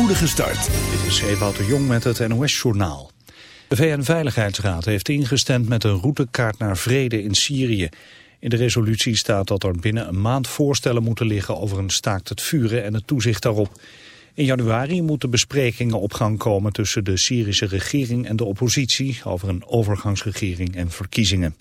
spoedige start. Dit is Ewout de Jong met het NOS-journaal. De VN-veiligheidsraad heeft ingestemd met een routekaart naar vrede in Syrië. In de resolutie staat dat er binnen een maand voorstellen moeten liggen over een staakt het vuren en het toezicht daarop. In januari moeten besprekingen op gang komen tussen de Syrische regering en de oppositie over een overgangsregering en verkiezingen.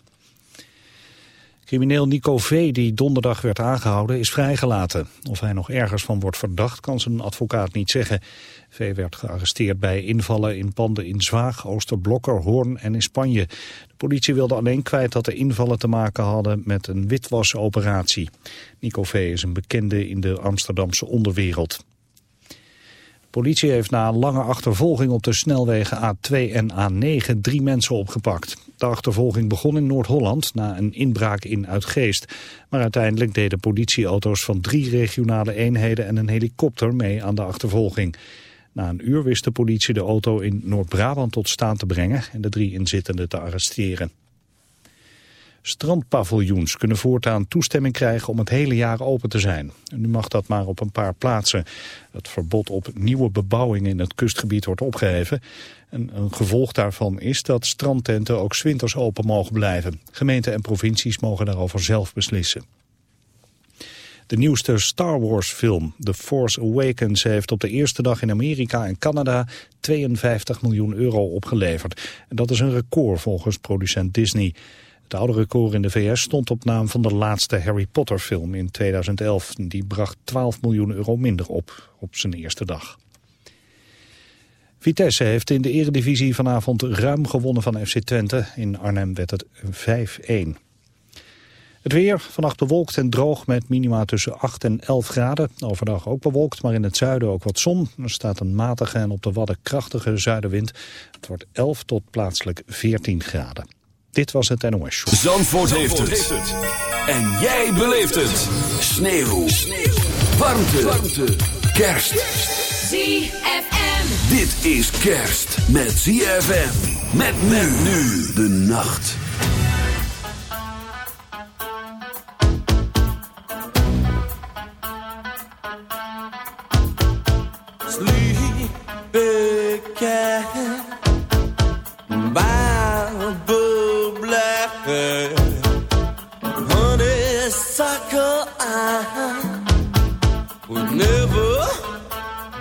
Crimineel Nico V., die donderdag werd aangehouden, is vrijgelaten. Of hij nog ergens van wordt verdacht, kan zijn advocaat niet zeggen. V. werd gearresteerd bij invallen in panden in Zwaag, Oosterblokker, Hoorn en in Spanje. De politie wilde alleen kwijt dat de invallen te maken hadden met een witwasoperatie. Nico V. is een bekende in de Amsterdamse onderwereld. Politie heeft na een lange achtervolging op de snelwegen A2 en A9 drie mensen opgepakt. De achtervolging begon in Noord-Holland na een inbraak in Uitgeest. Maar uiteindelijk deden politieauto's van drie regionale eenheden en een helikopter mee aan de achtervolging. Na een uur wist de politie de auto in Noord-Brabant tot staan te brengen en de drie inzittenden te arresteren. Strandpaviljoens kunnen voortaan toestemming krijgen om het hele jaar open te zijn. nu mag dat maar op een paar plaatsen. Het verbod op nieuwe bebouwing in het kustgebied wordt opgeheven. En een gevolg daarvan is dat strandtenten ook winters open mogen blijven. Gemeenten en provincies mogen daarover zelf beslissen. De nieuwste Star Wars film, The Force Awakens, heeft op de eerste dag in Amerika en Canada 52 miljoen euro opgeleverd. En dat is een record volgens producent Disney. Het oude record in de VS stond op naam van de laatste Harry Potter film in 2011. Die bracht 12 miljoen euro minder op, op zijn eerste dag. Vitesse heeft in de eredivisie vanavond ruim gewonnen van FC Twente. In Arnhem werd het 5-1. Het weer, vannacht bewolkt en droog met minima tussen 8 en 11 graden. Overdag ook bewolkt, maar in het zuiden ook wat zon. Er staat een matige en op de wadden krachtige zuidenwind. Het wordt 11 tot plaatselijk 14 graden. Dit was het NOS Show. Zandvoort, heeft, het. En jij beleeft het. Sneeuw. Sneeuw. Warmte. Warmte. Kerst. ZFM. Dit is kerst met ZFM. Met men nu de nacht.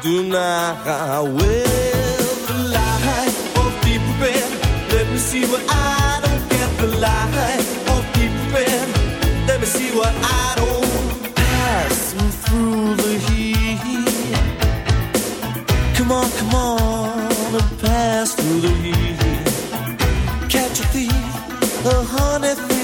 Deny. Well, the light of deep red, let me see what I don't get. The light of deep red, let me see what I don't pass me through the heat. Come on, come on, and pass through the heat. Catch a thief, a honey thief.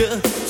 The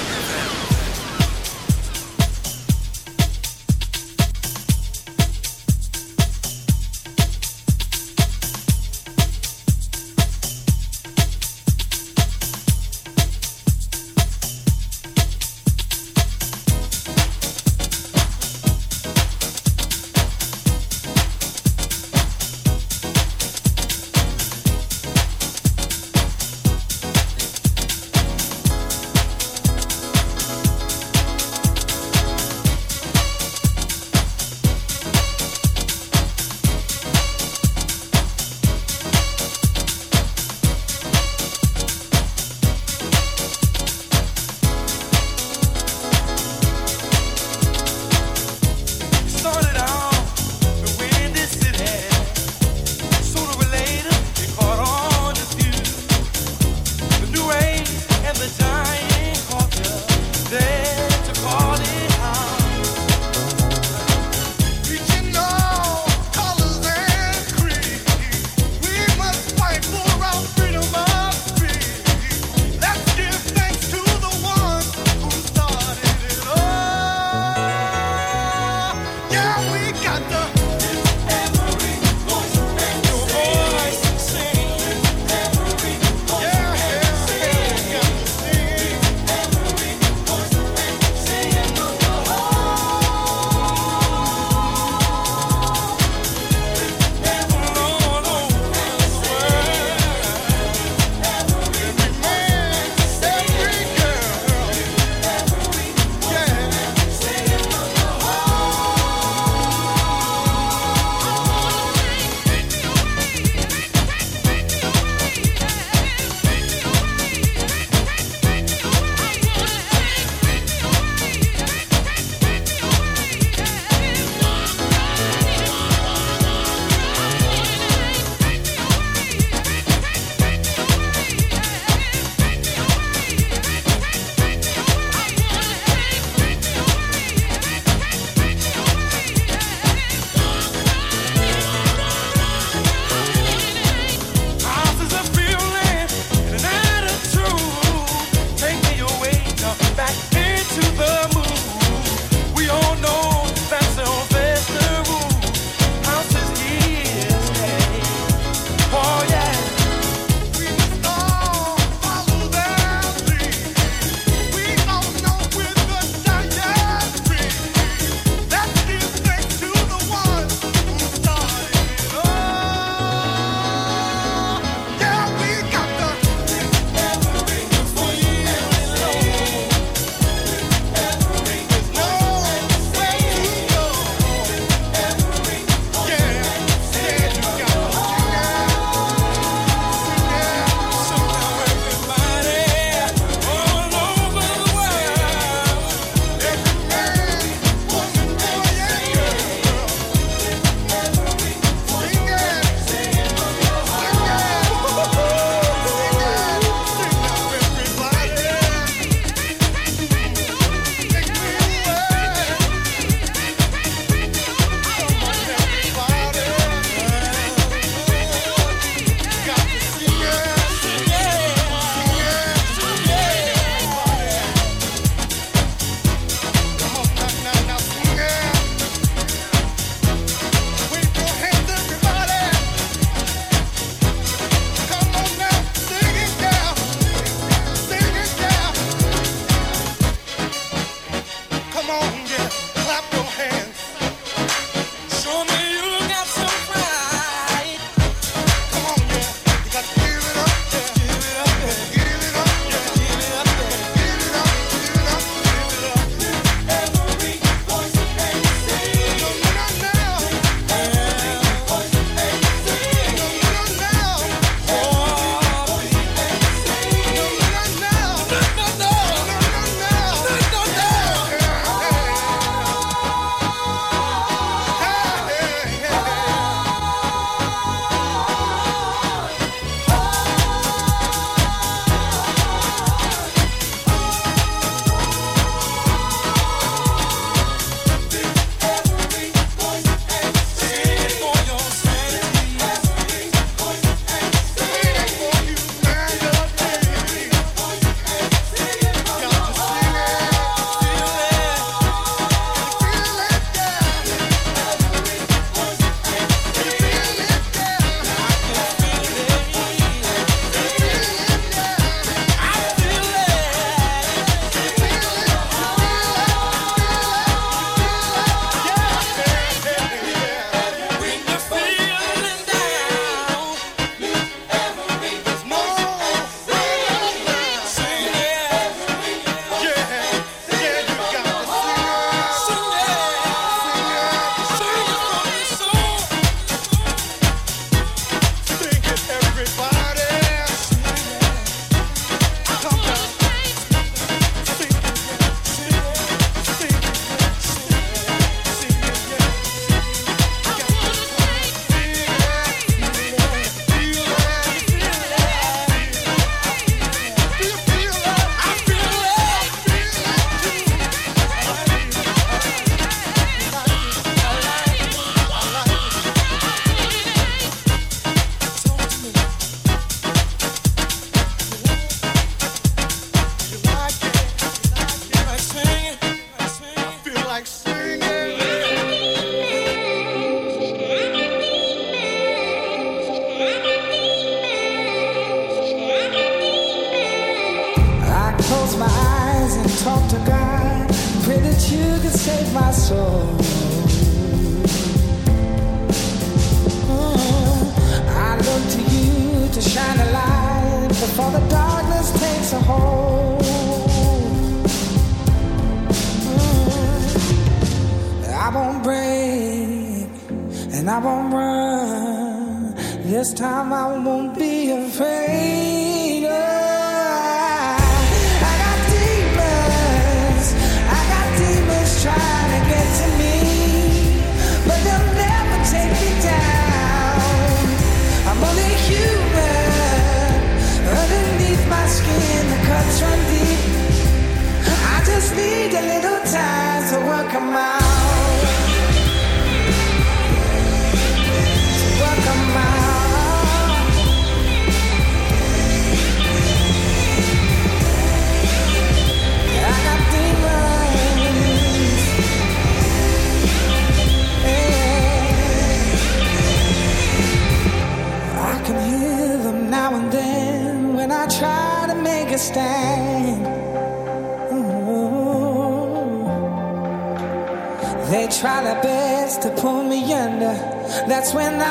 When I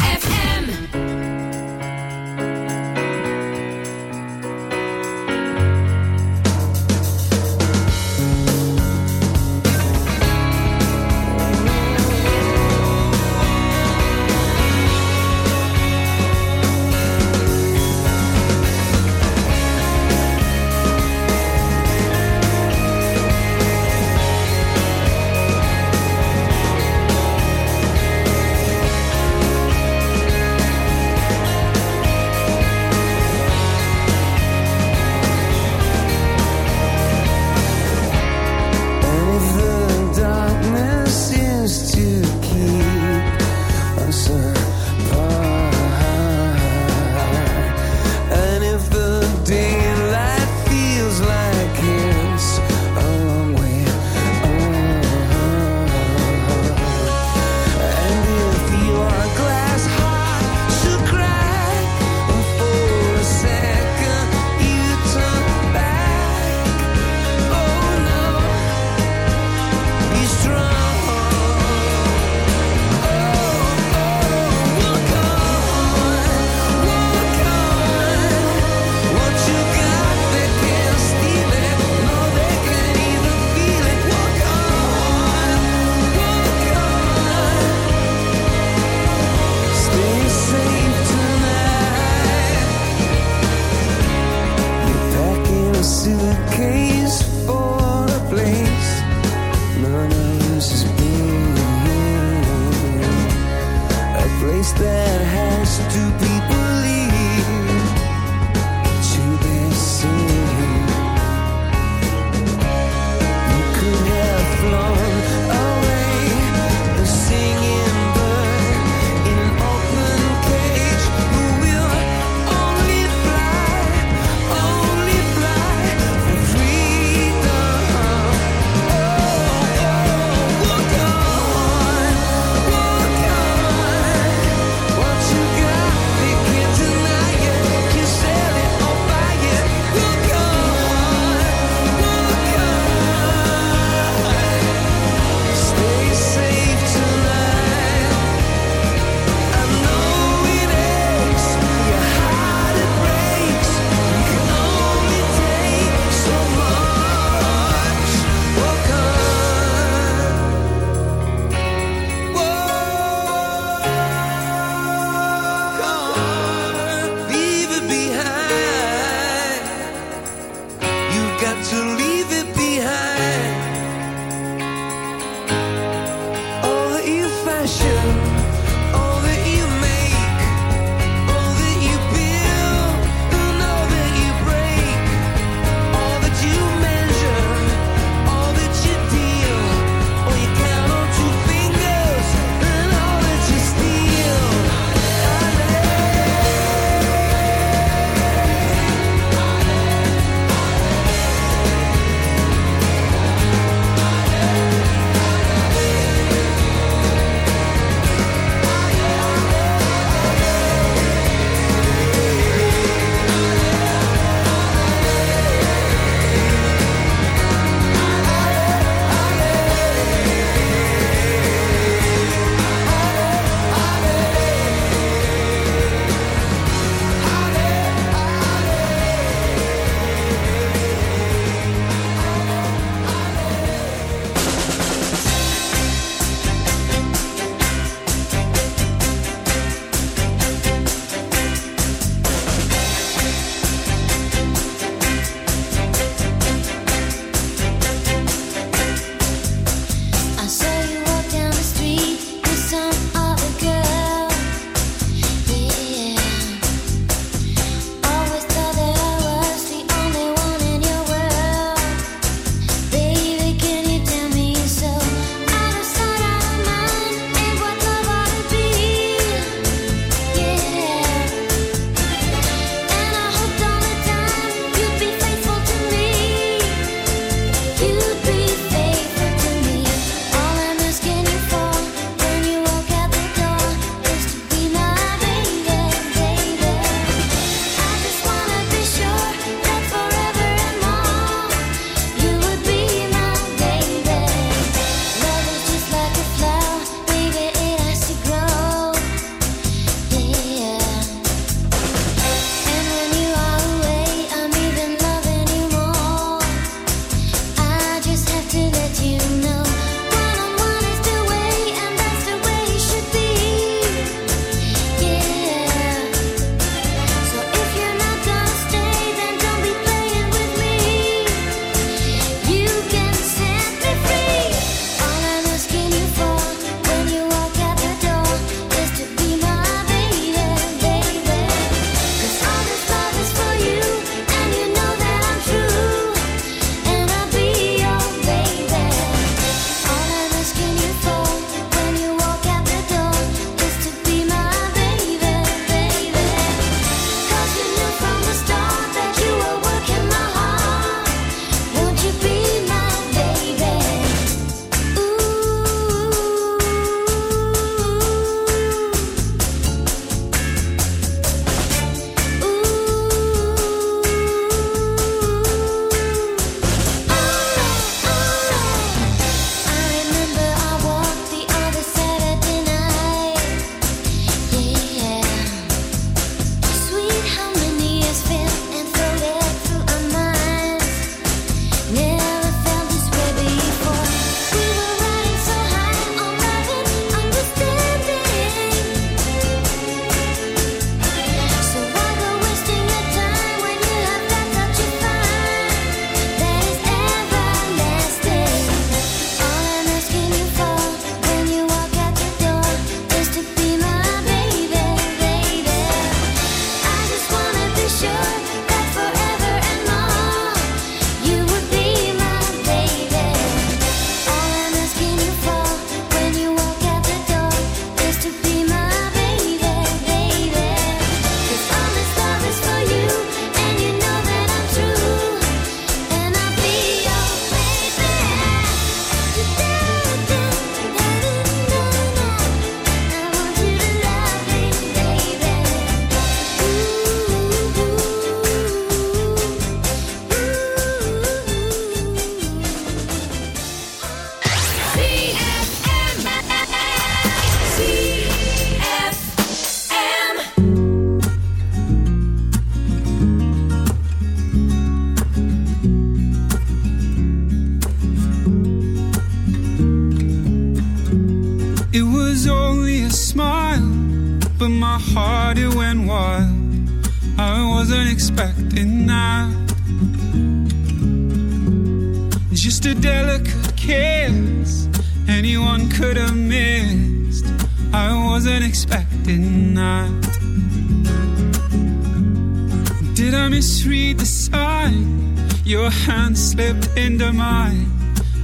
into mine.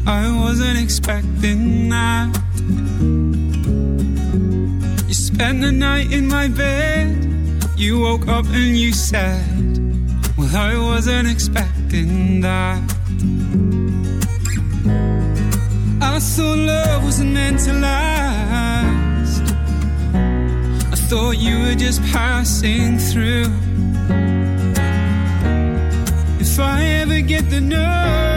I wasn't expecting that. You spent the night in my bed. You woke up and you said, Well, I wasn't expecting that. I thought love wasn't meant to last. I thought you were just passing through. If I ever get the nerve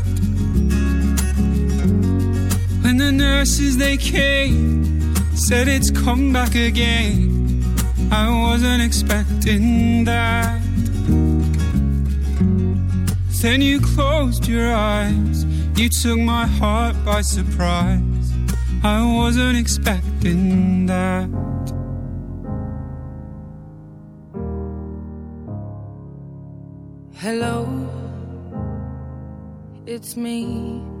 The nurses they came, said it's come back again. I wasn't expecting that. Then you closed your eyes, you took my heart by surprise. I wasn't expecting that. Hello, it's me.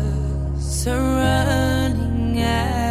are running out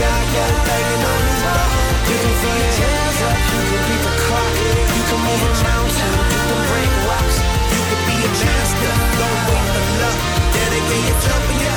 shot, got a banging on his back. You can throw your hands up, you can be the clock. You can move a mountain, you can break rocks. You can be a master, don't wait for luck. Dedicate yourself and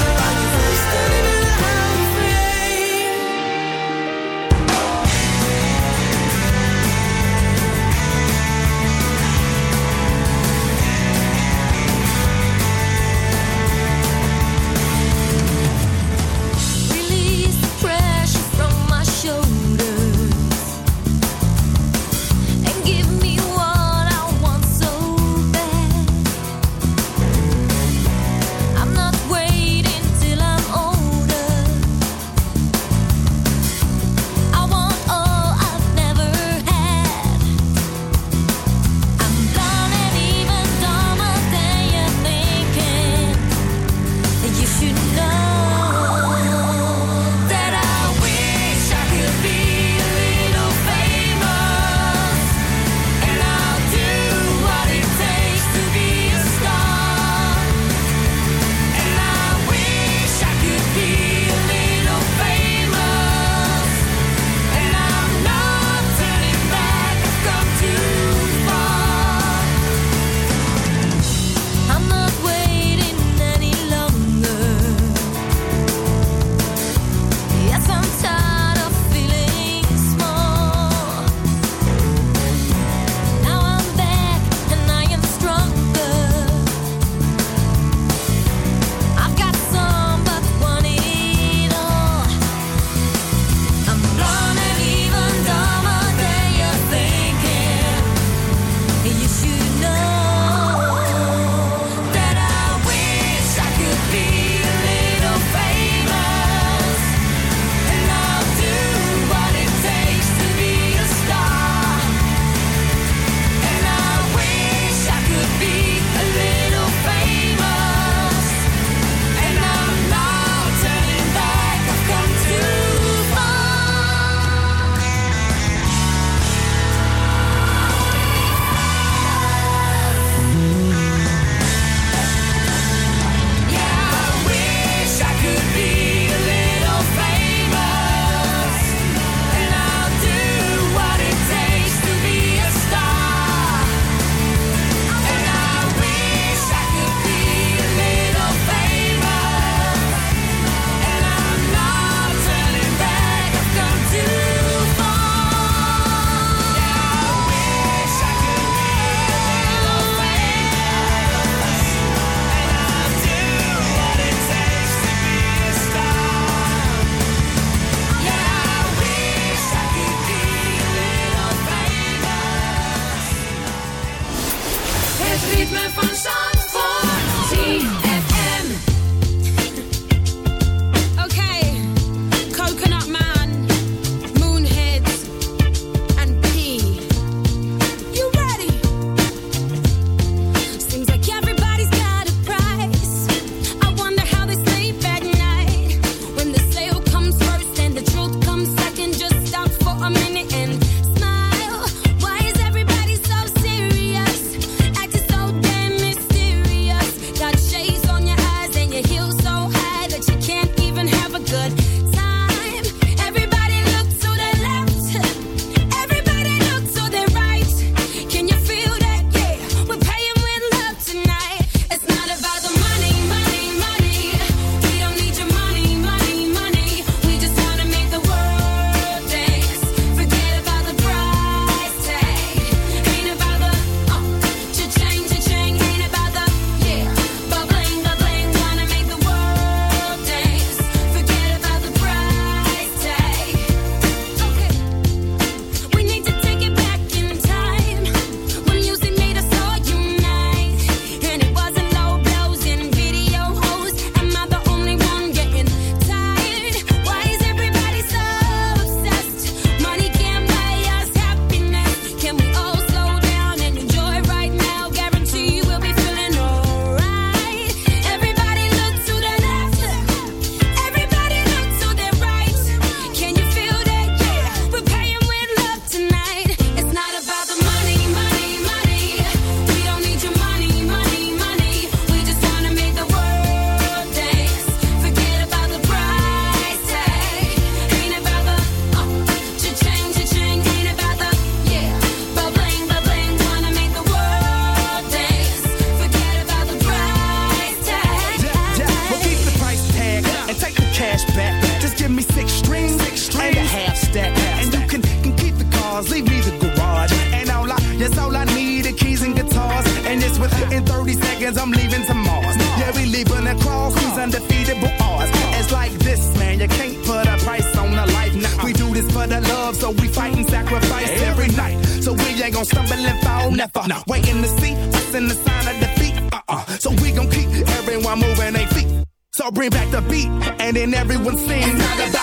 ritme van zand. And everyone sings.